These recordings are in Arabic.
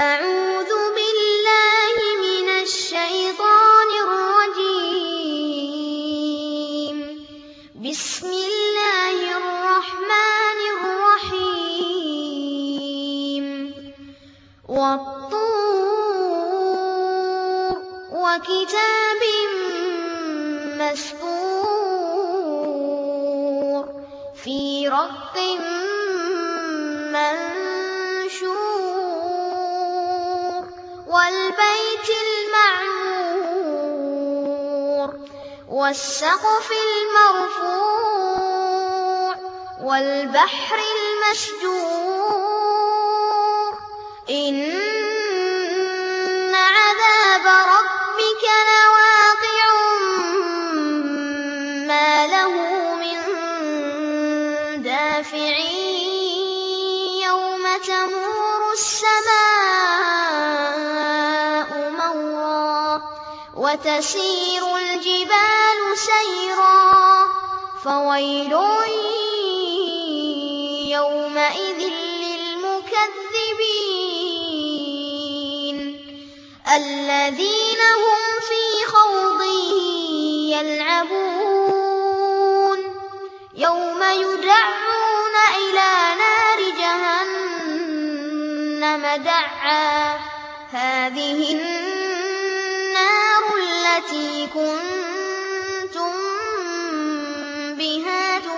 أعوذ بالله من الشيطان الرجيم. بسم الله الرحمن الرحيم. والطور وكتاب مسطور في رق والسقف المرفوع والبحر المسجور إن وتسير الجبال سيرا فويل يومئذ للمكذبين الذين هم في خوض يلعبون يوم يدعون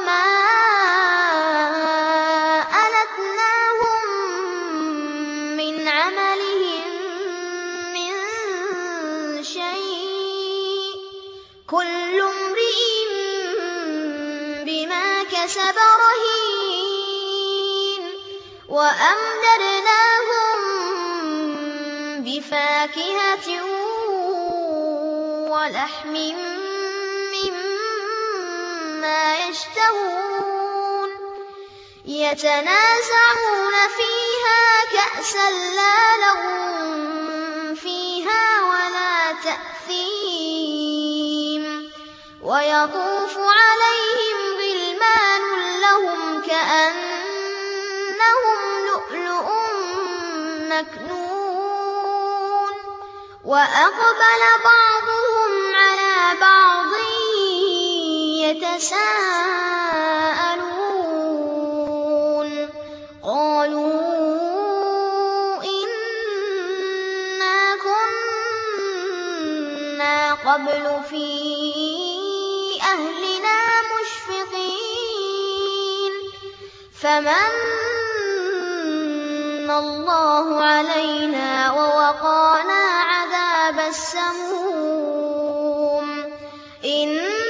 وما ألتناهم من عملهم من شيء. كل امرئ بما كسب رهين. بفاكهة ولحم مما يشتهون يتنازعون فيها كأسا لا لغو فيها ولا تأثيم ويطوف عليهم غلمان لهم كأنهم لؤلؤ مكنون وأقبل بعضهم على بعض يتساءلون. قالوا إنا كنا قبل في أهلنا مشفقين. فمن الله علينا ووقانا عذاب السموم. إنا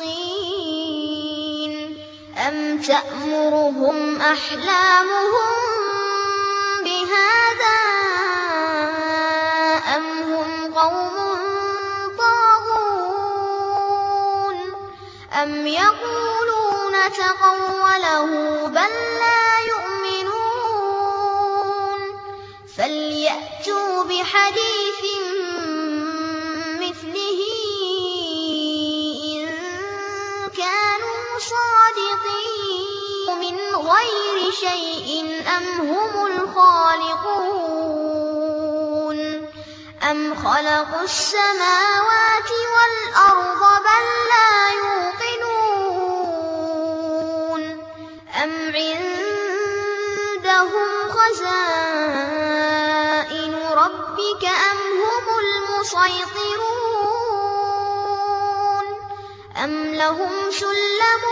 المتربصين أم تأمرهم أحلامهم بهذا أم هم قوم طاغون أم يقولون تقوله أم هم الخالقون أم خلقوا السماوات والأرض بل لا يوقنون أم عندهم خزائن ربك أم هم المسيطرون أم لهم سلم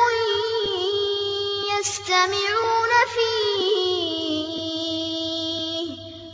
يستمعون فيه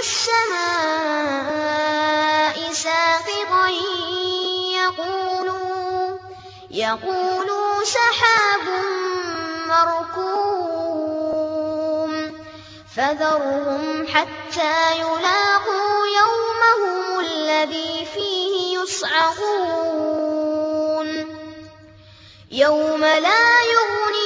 السماء ساقطا يقولوا يقولوا سحاب مركوم. فذرهم حتى يلاقوا يومهم الذي فيه يصعقون. يوم لا يغني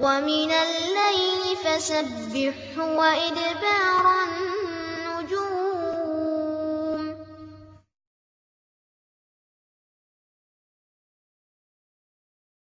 ومن الليل فسبحه وإدبار النجم